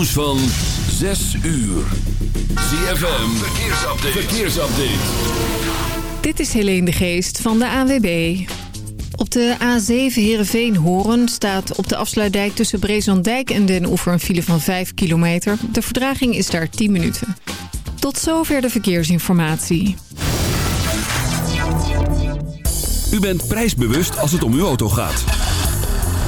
nieuws van 6 uur. ZFM, verkeersupdate. verkeersupdate. Dit is Helene de Geest van de AWB. Op de A7 Heerenveen-Horen staat op de afsluitdijk tussen Brezondijk en Den Oever een file van 5 kilometer. De verdraging is daar 10 minuten. Tot zover de verkeersinformatie. U bent prijsbewust als het om uw auto gaat.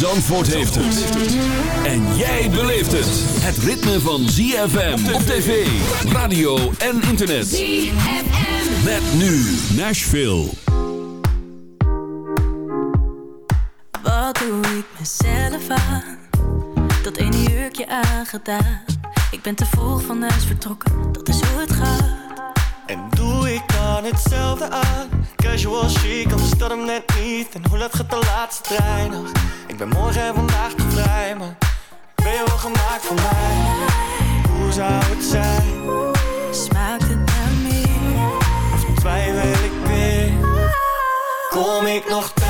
Zandvoort heeft het. En jij beleeft het. Het ritme van ZFM op tv, radio en internet. ZFM. Met nu Nashville. Wat doe ik mezelf aan? Dat ene jurkje aangedaan. Ik ben te vroeg van huis vertrokken, dat is hoe het gaat. En doe ik dan hetzelfde aan Casual chic, anders dat hem net niet En hoe laat gaat de laatste trein nog Ik ben morgen en vandaag te vrij Maar ben je wel gemaakt voor mij? Hoe zou het zijn? Smaakt het naar meer? Of twijfel ik weer? Kom ik nog thuis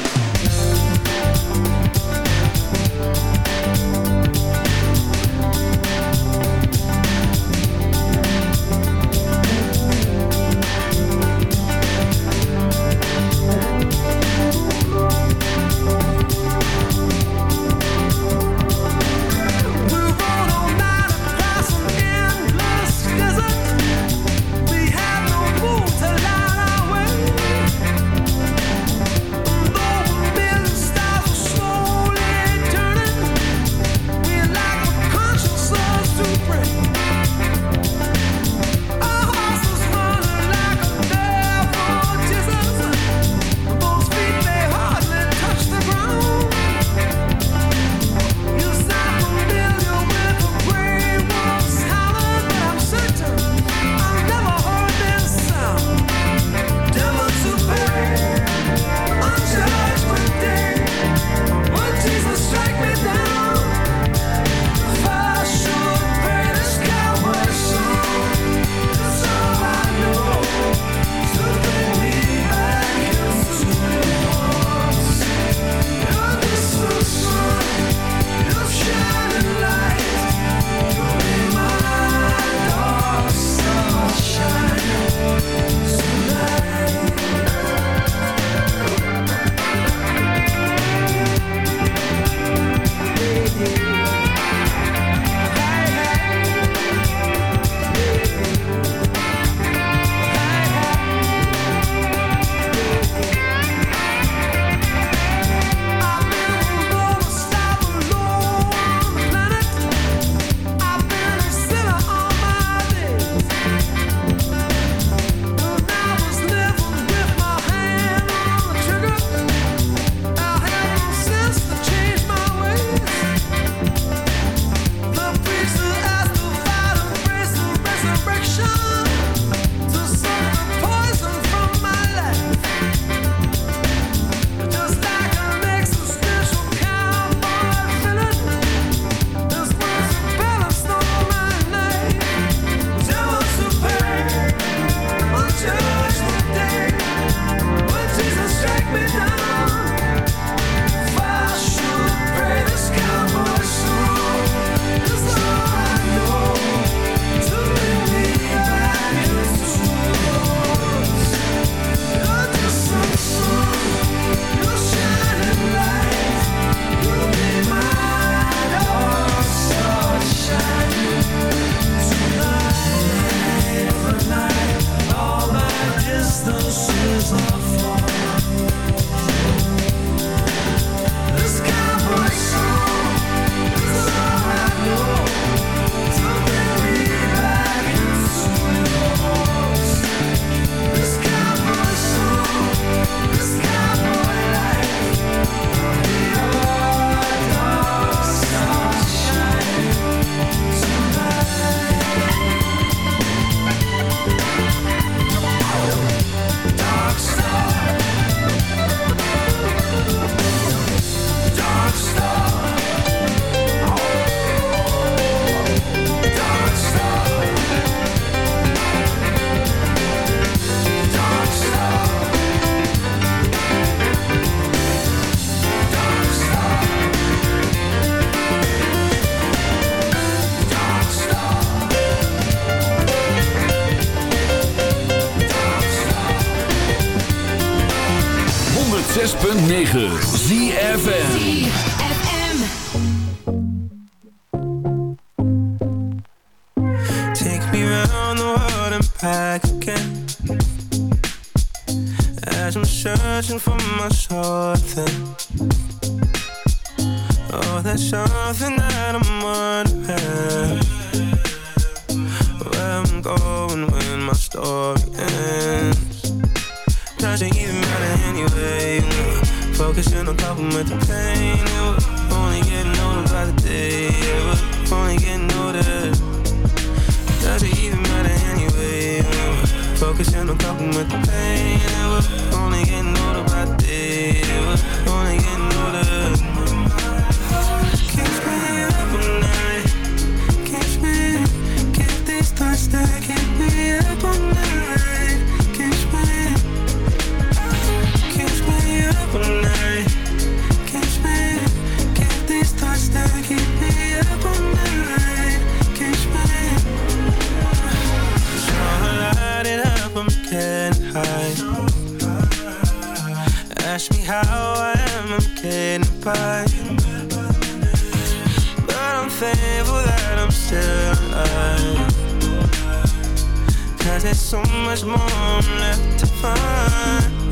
much more I'm left to find.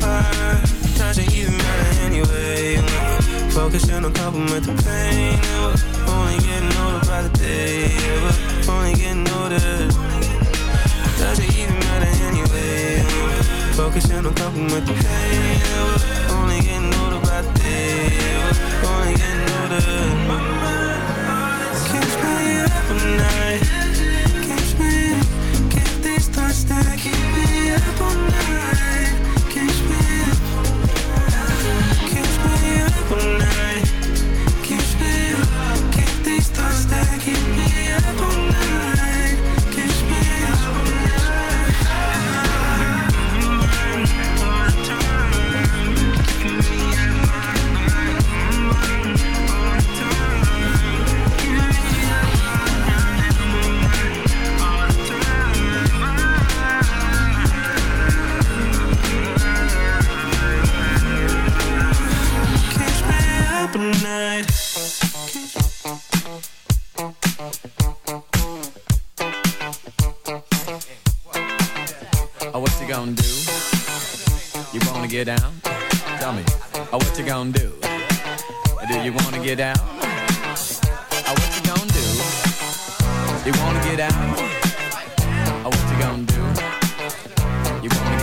Not to even matter anyway. Focus on coping with the pain. Yeah, only getting older by the day. Yeah, only getting older. Does it even matter anyway. Focus on coping with the pain. Yeah, only getting older by the day. Yeah, only getting older. Can't stay up at night.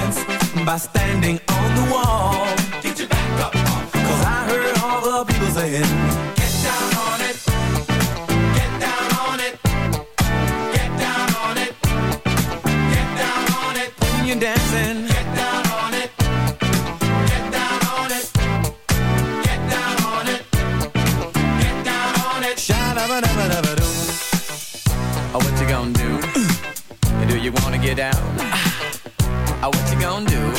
dance. By standing don't do.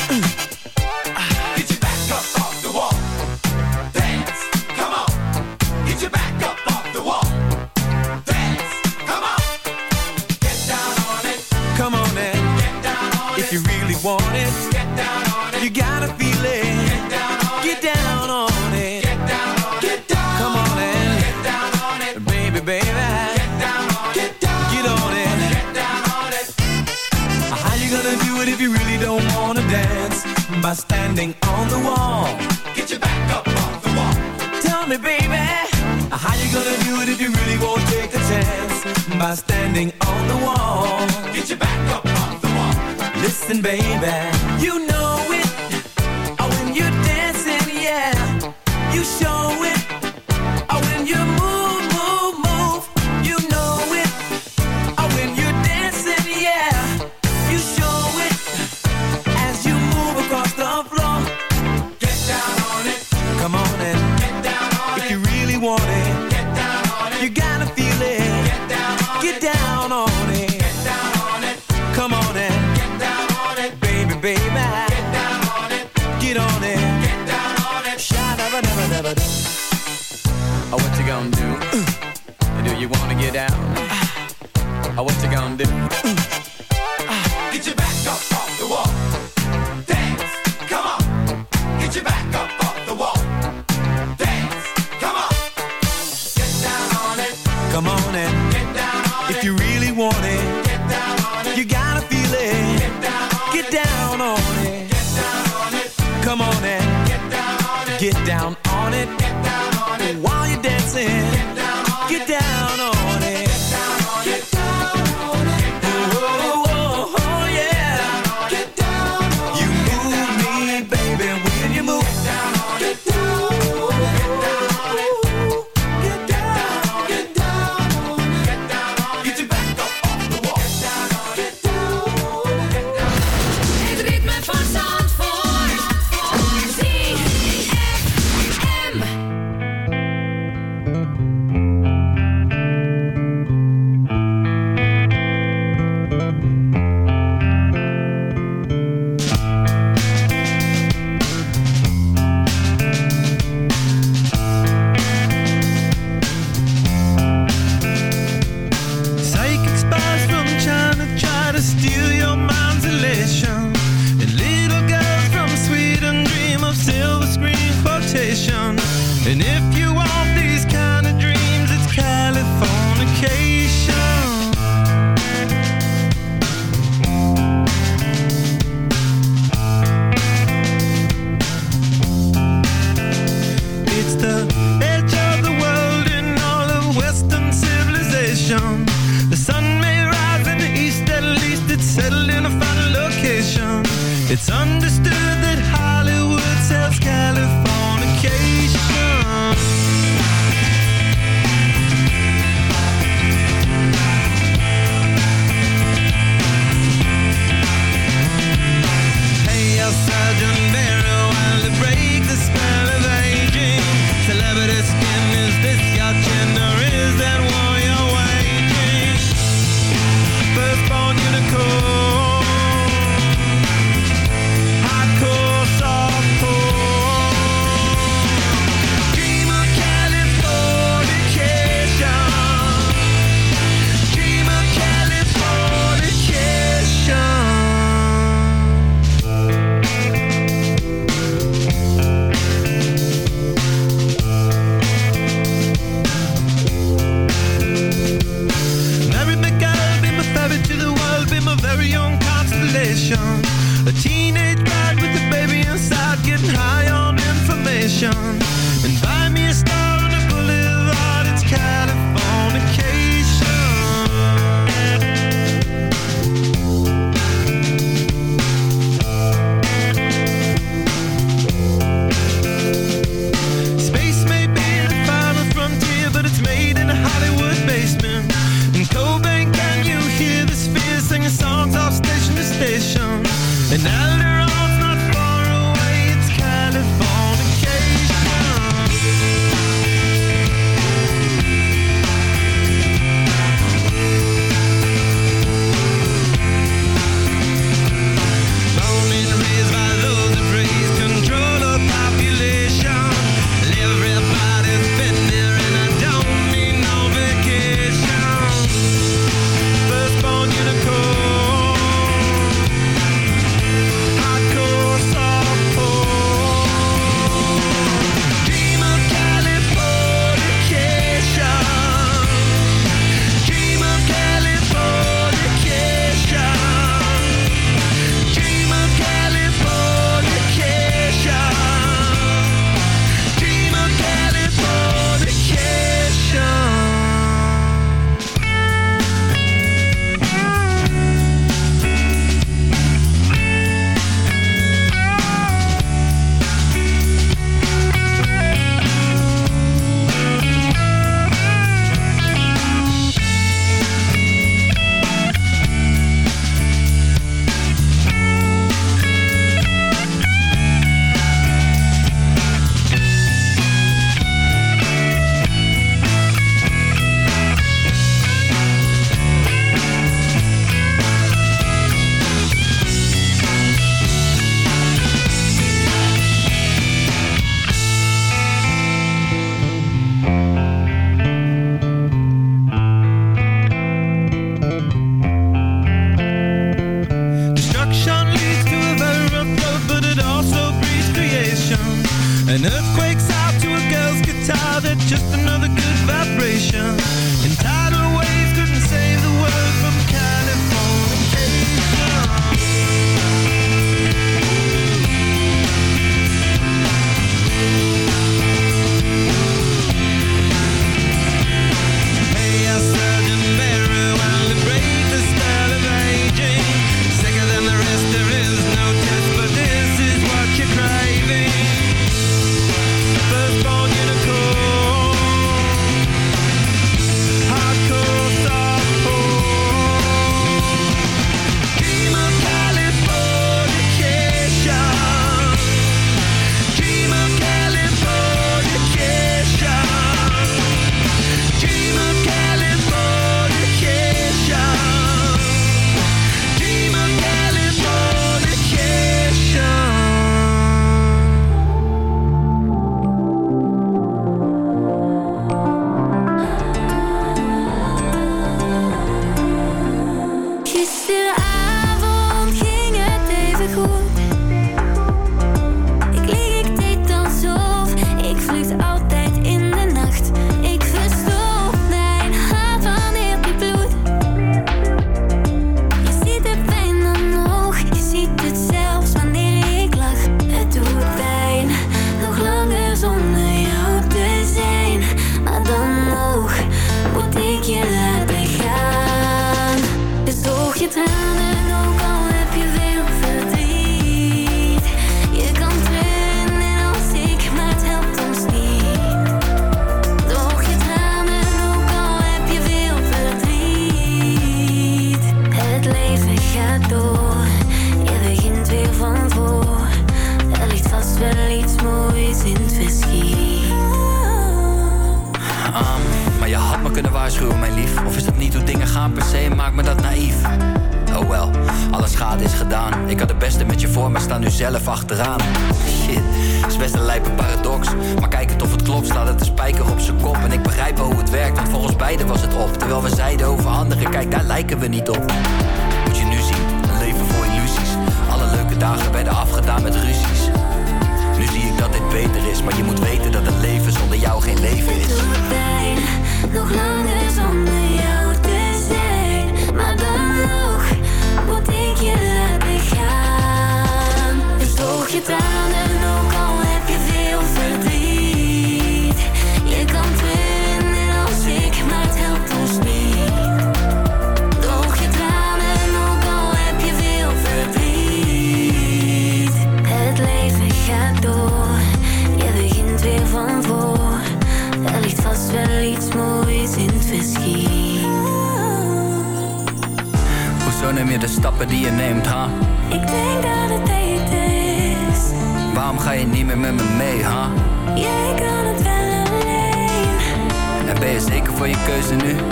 gözünü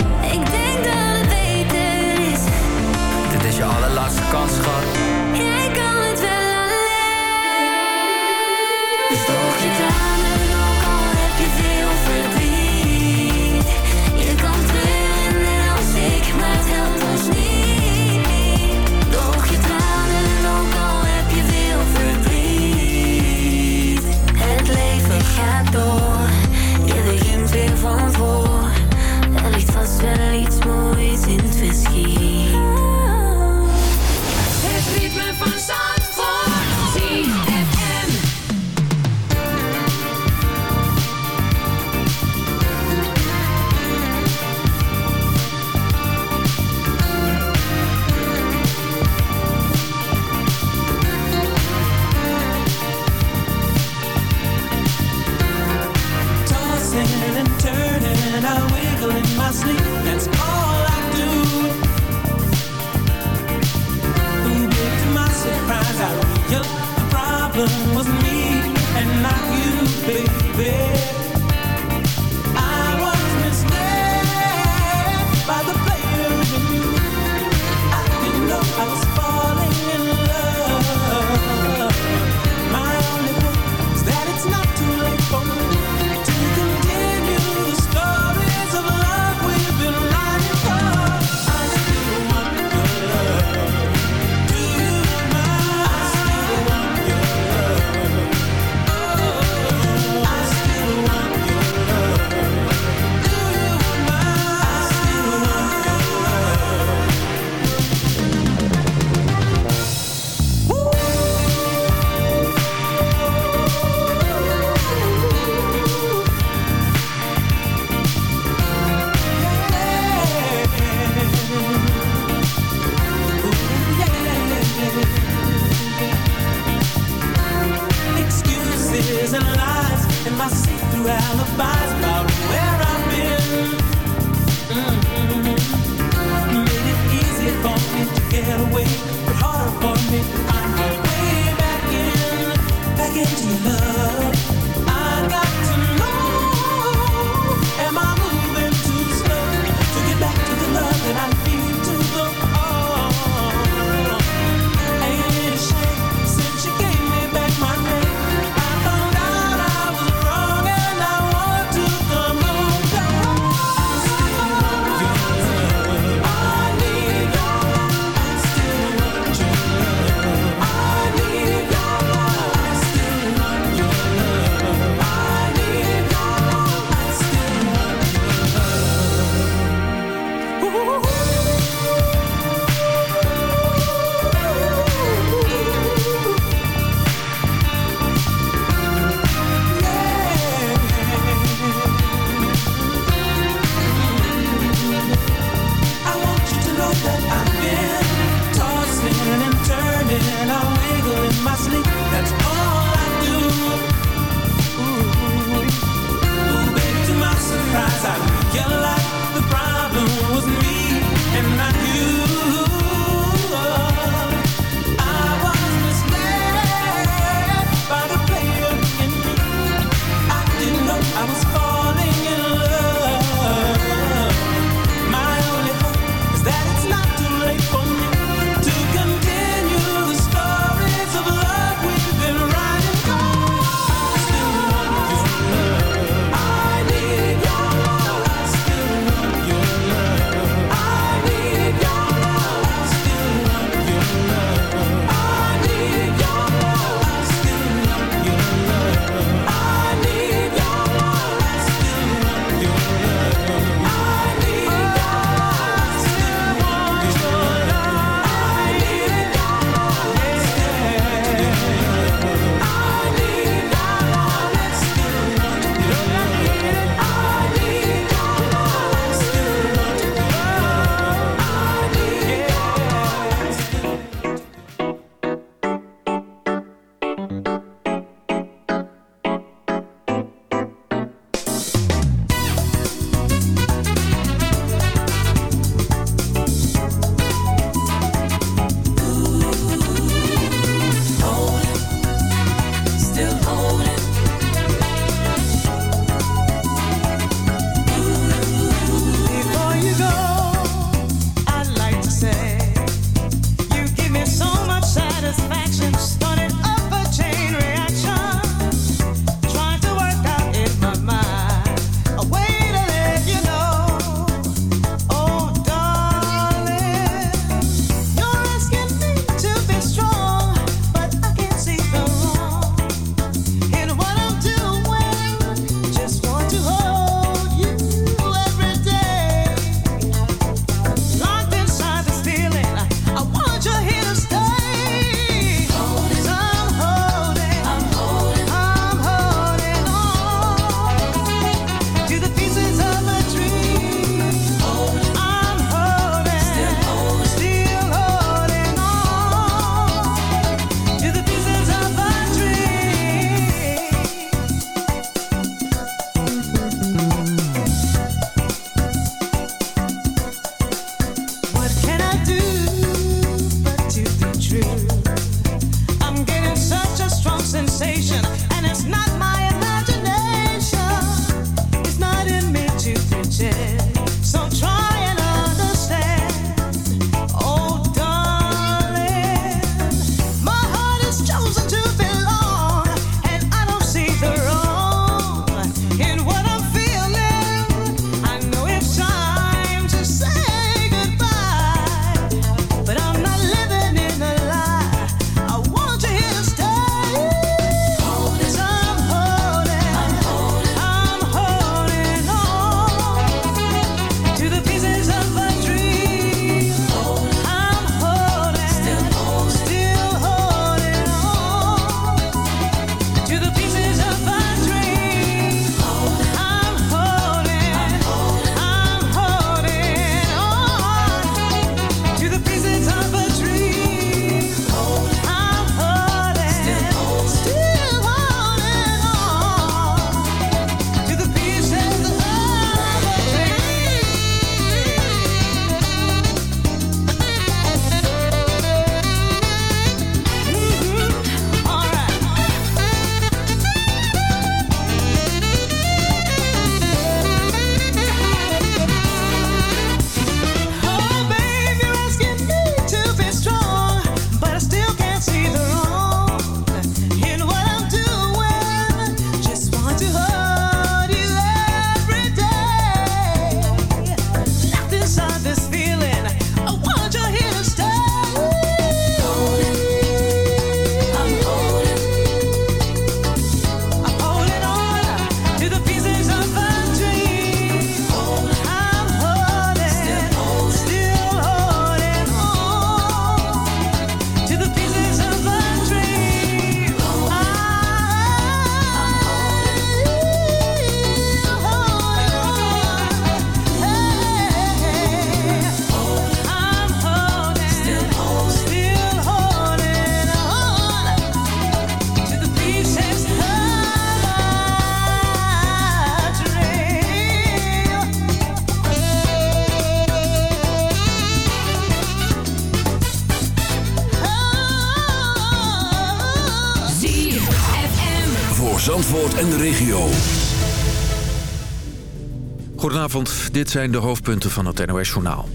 dit zijn de hoofdpunten van het NOS-journaal.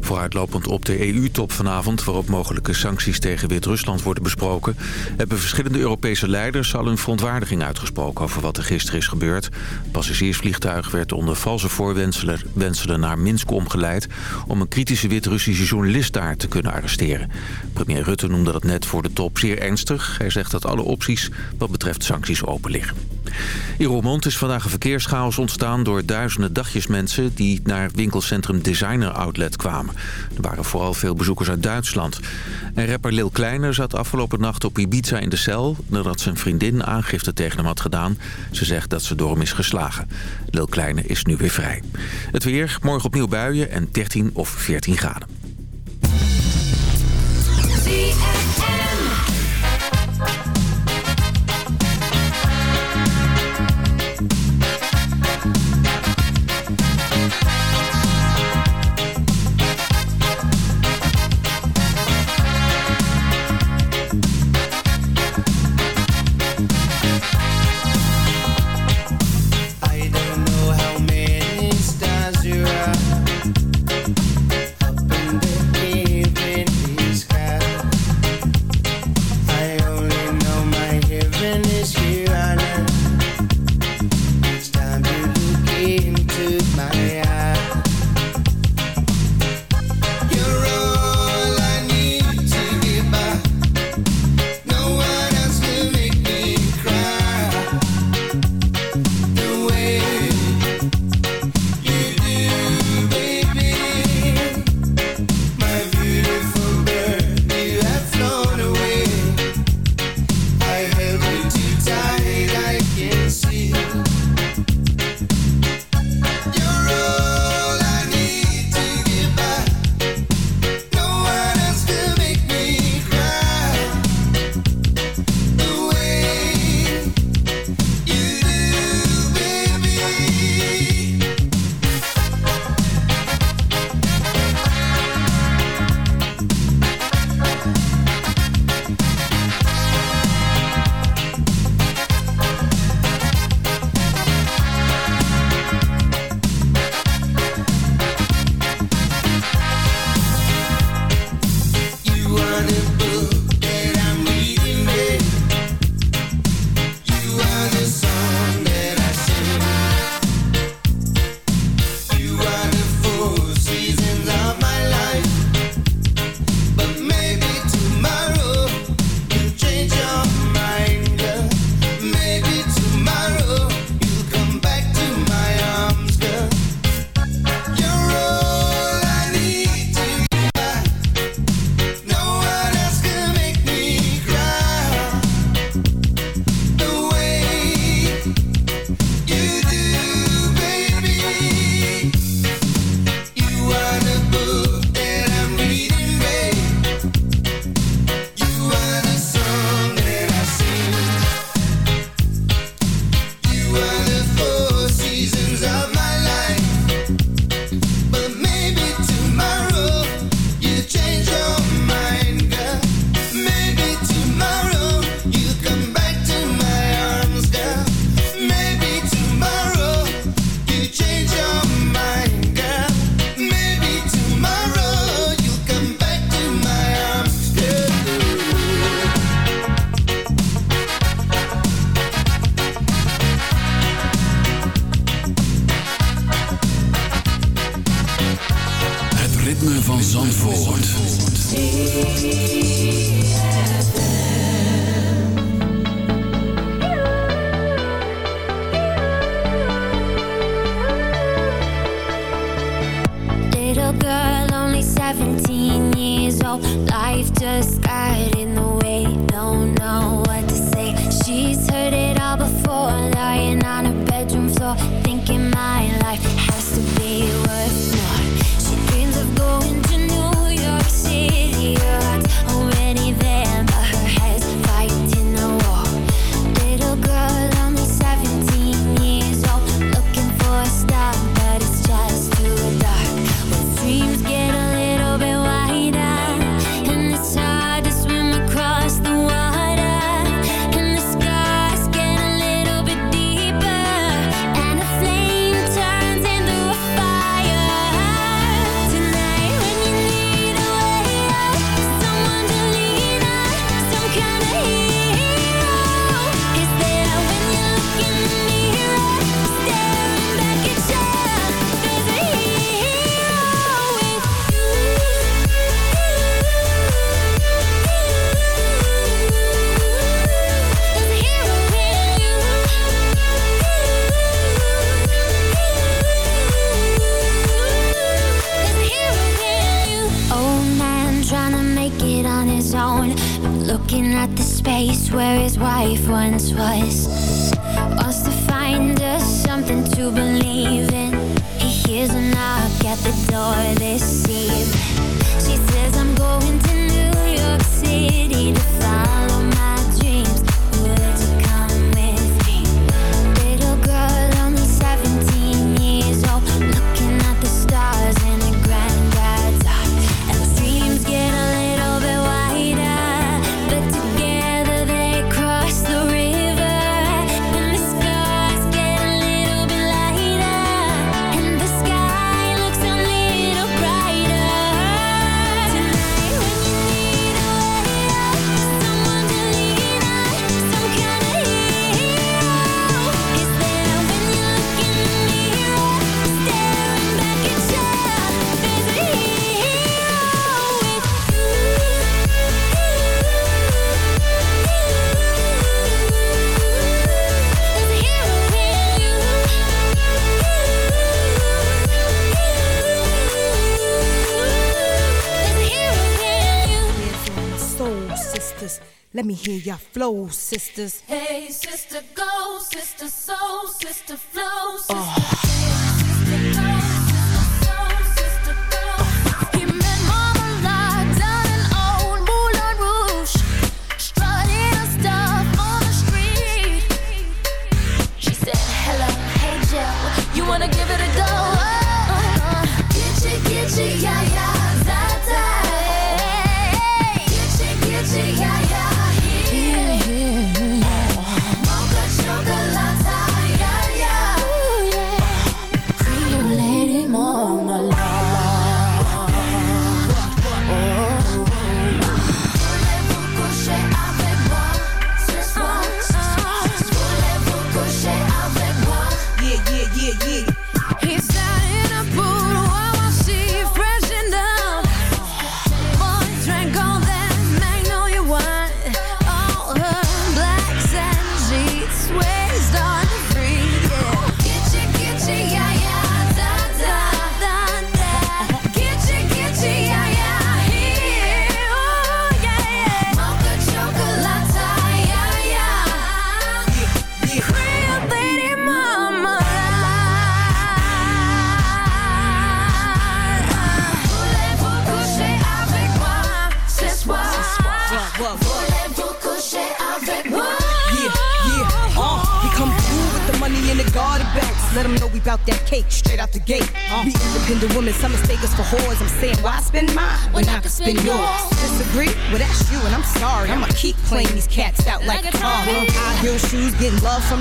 Vooruitlopend op de EU-top vanavond, waarop mogelijke sancties tegen Wit-Rusland worden besproken... hebben verschillende Europese leiders al hun verontwaardiging uitgesproken over wat er gisteren is gebeurd. Passagiersvliegtuig werd onder valse voorwenselen naar Minsk omgeleid... om een kritische Wit-Russische journalist daar te kunnen arresteren. Premier Rutte noemde dat net voor de top zeer ernstig. Hij zegt dat alle opties wat betreft sancties open liggen. In Roermond is vandaag een verkeerschaos ontstaan door duizenden dagjesmensen die naar winkelcentrum Designer Outlet kwamen. Er waren vooral veel bezoekers uit Duitsland. En rapper Lil Kleiner zat afgelopen nacht op Ibiza in de cel nadat zijn vriendin aangifte tegen hem had gedaan. Ze zegt dat ze door hem is geslagen. Lil Kleiner is nu weer vrij. Het weer, morgen opnieuw buien en 13 of 14 graden. at the door this eve. She says, I'm going to New York City to fly. Let me hear your flow, sisters. Hey, sister, go, sisters.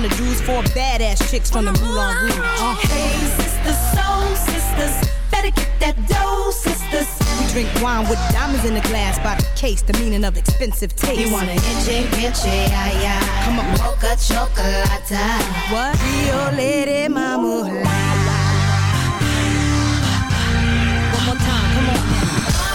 from the dudes for badass chicks from the Moulin Rouge. Uh. Hey, sisters, soul sisters, better get that dough, sisters. We drink wine with diamonds in the glass by the case, the meaning of expensive taste. You wanna enche, enche, ay, ay. Come on. Mocha chocolate. What? Rio Lady Mama. One more time, come on.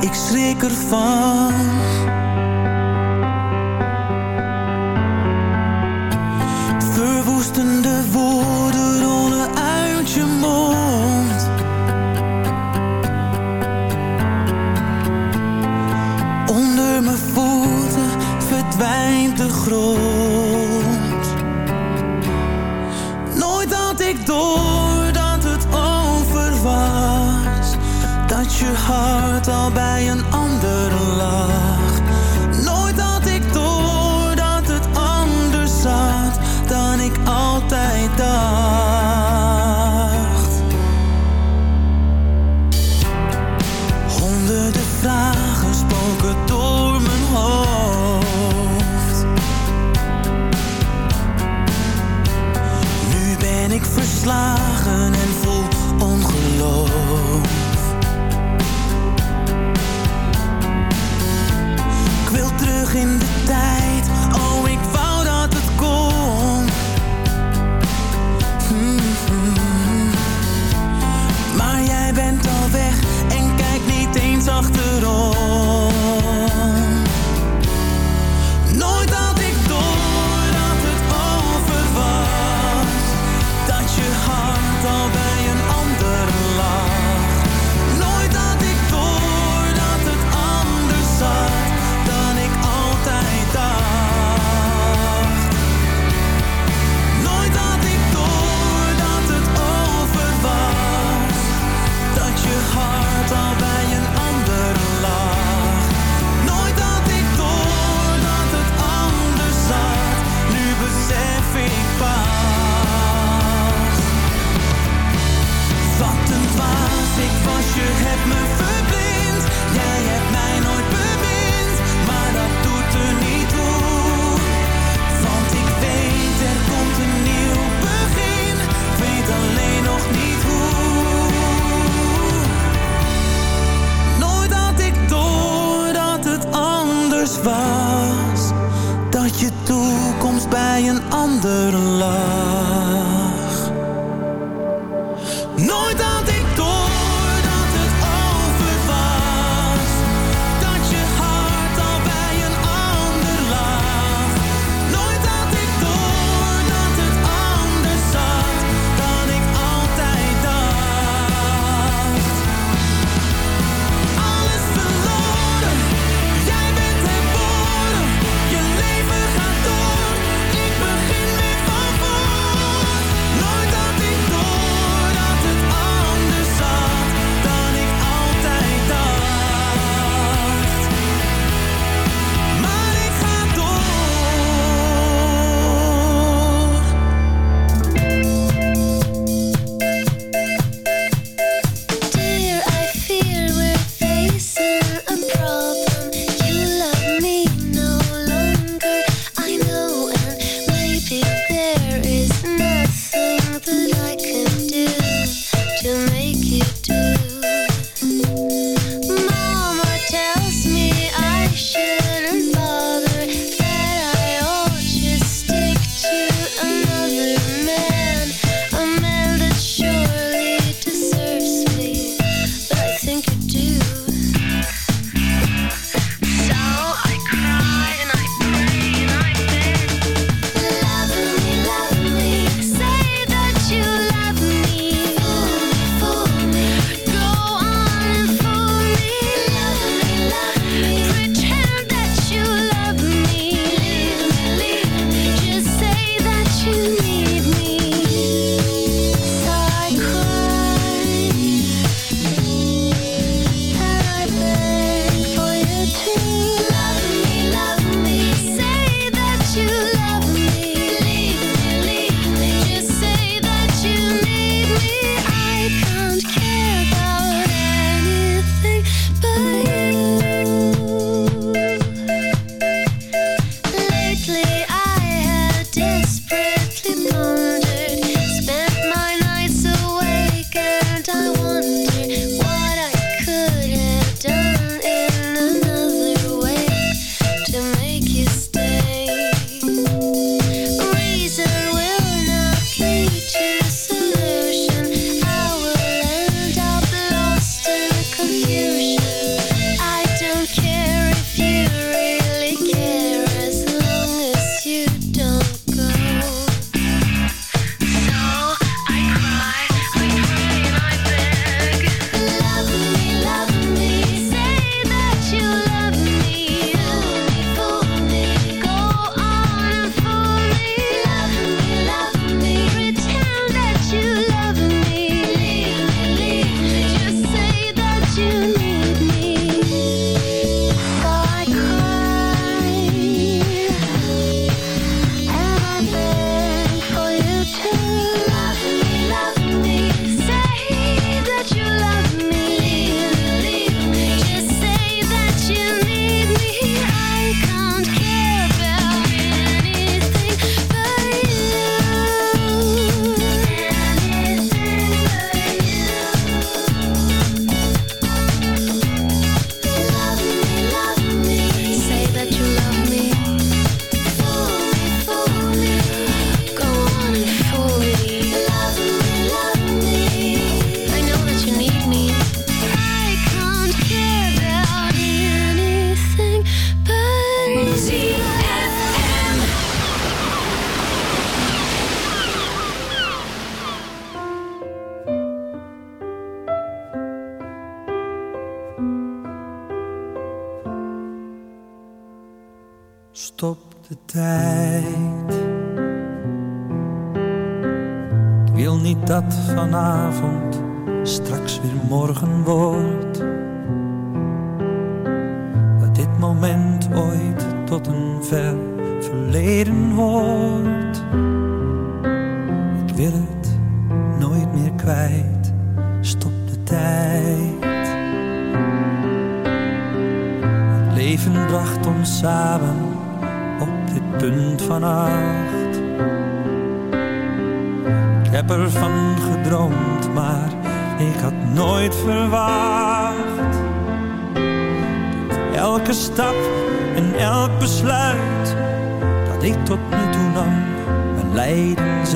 Ik schrik ervan. Hart al bij een ander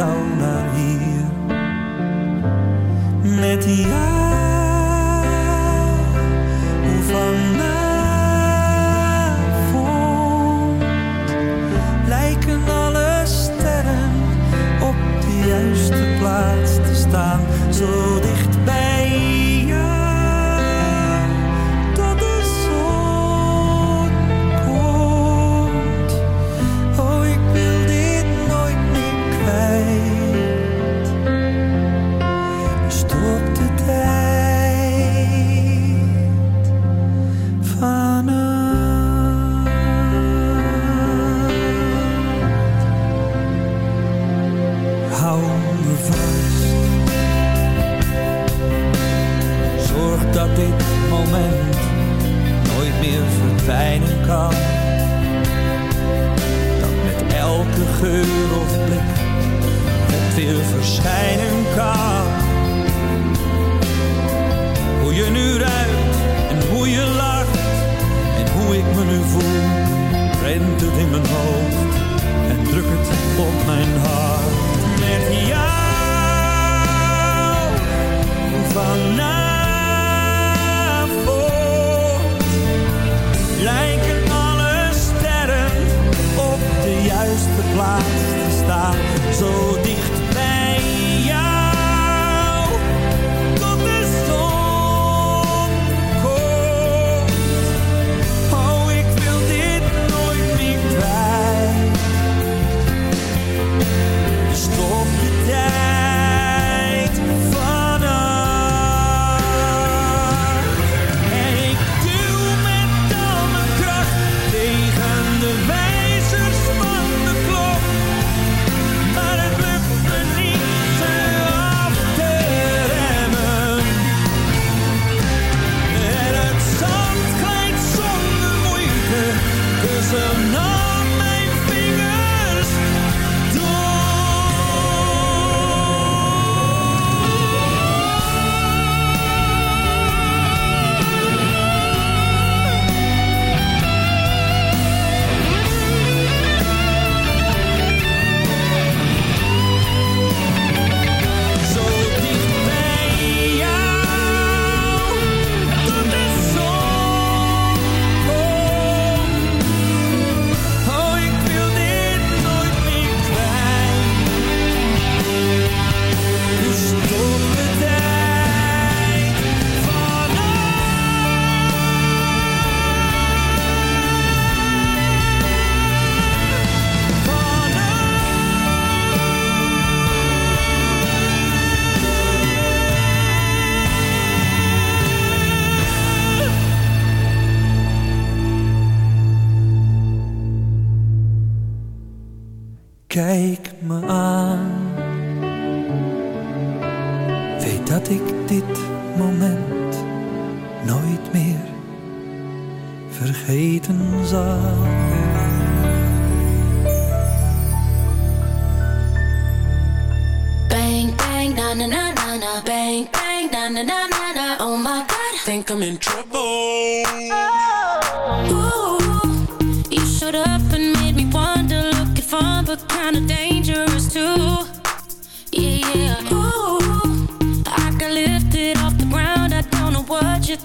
jou naar hier. Met jou vanavond lijken alle sterren op de juiste plaats te staan, zo dicht. weer verschijnen kan. Hoe je nu ruikt en hoe je lacht en hoe ik me nu voel, rent het in mijn hoofd en druk het op mijn hart. Met jou vanavond lijken alle sterren op de juiste plaats te staan, zo dicht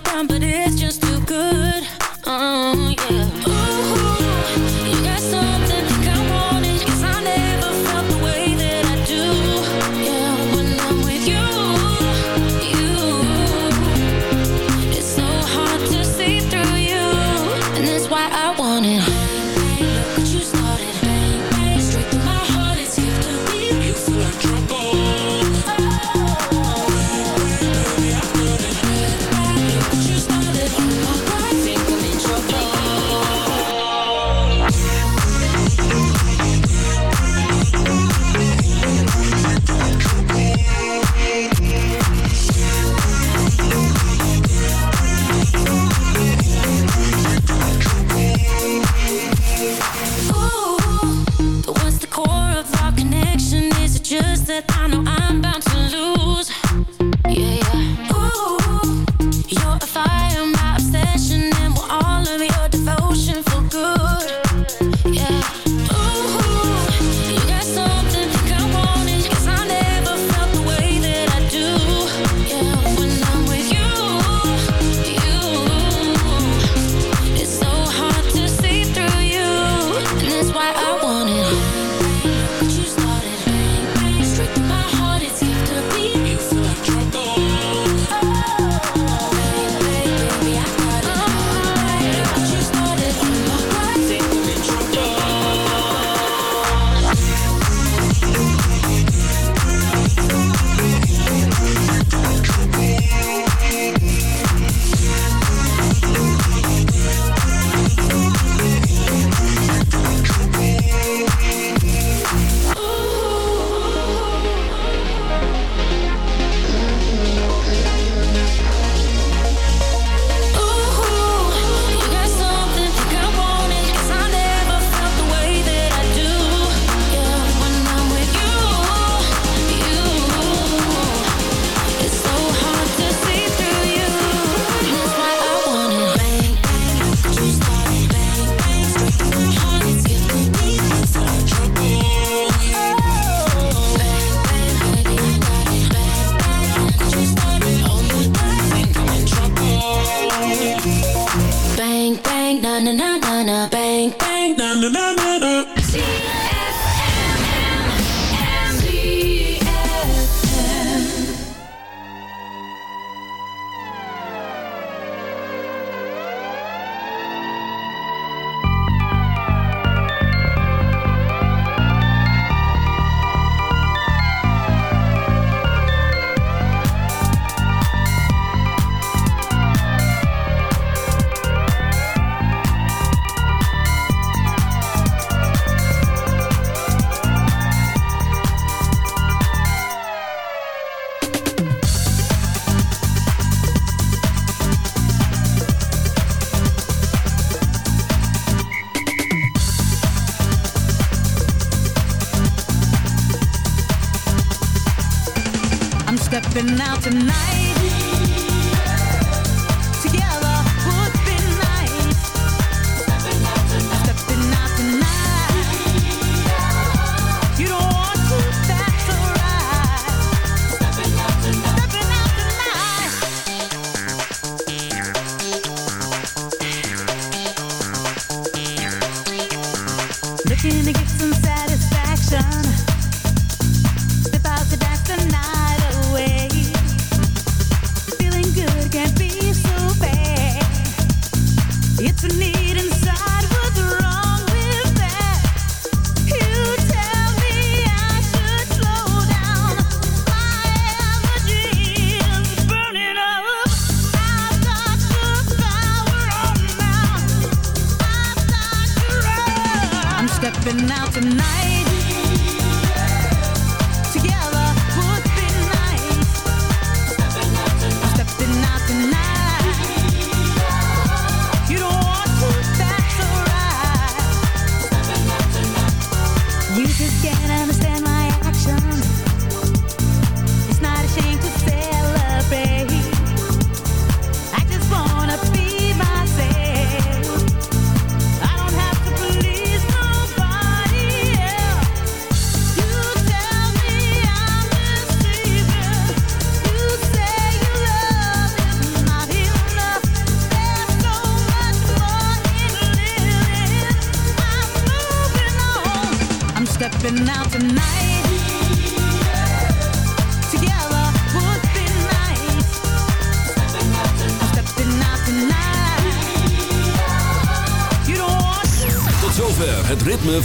but it's just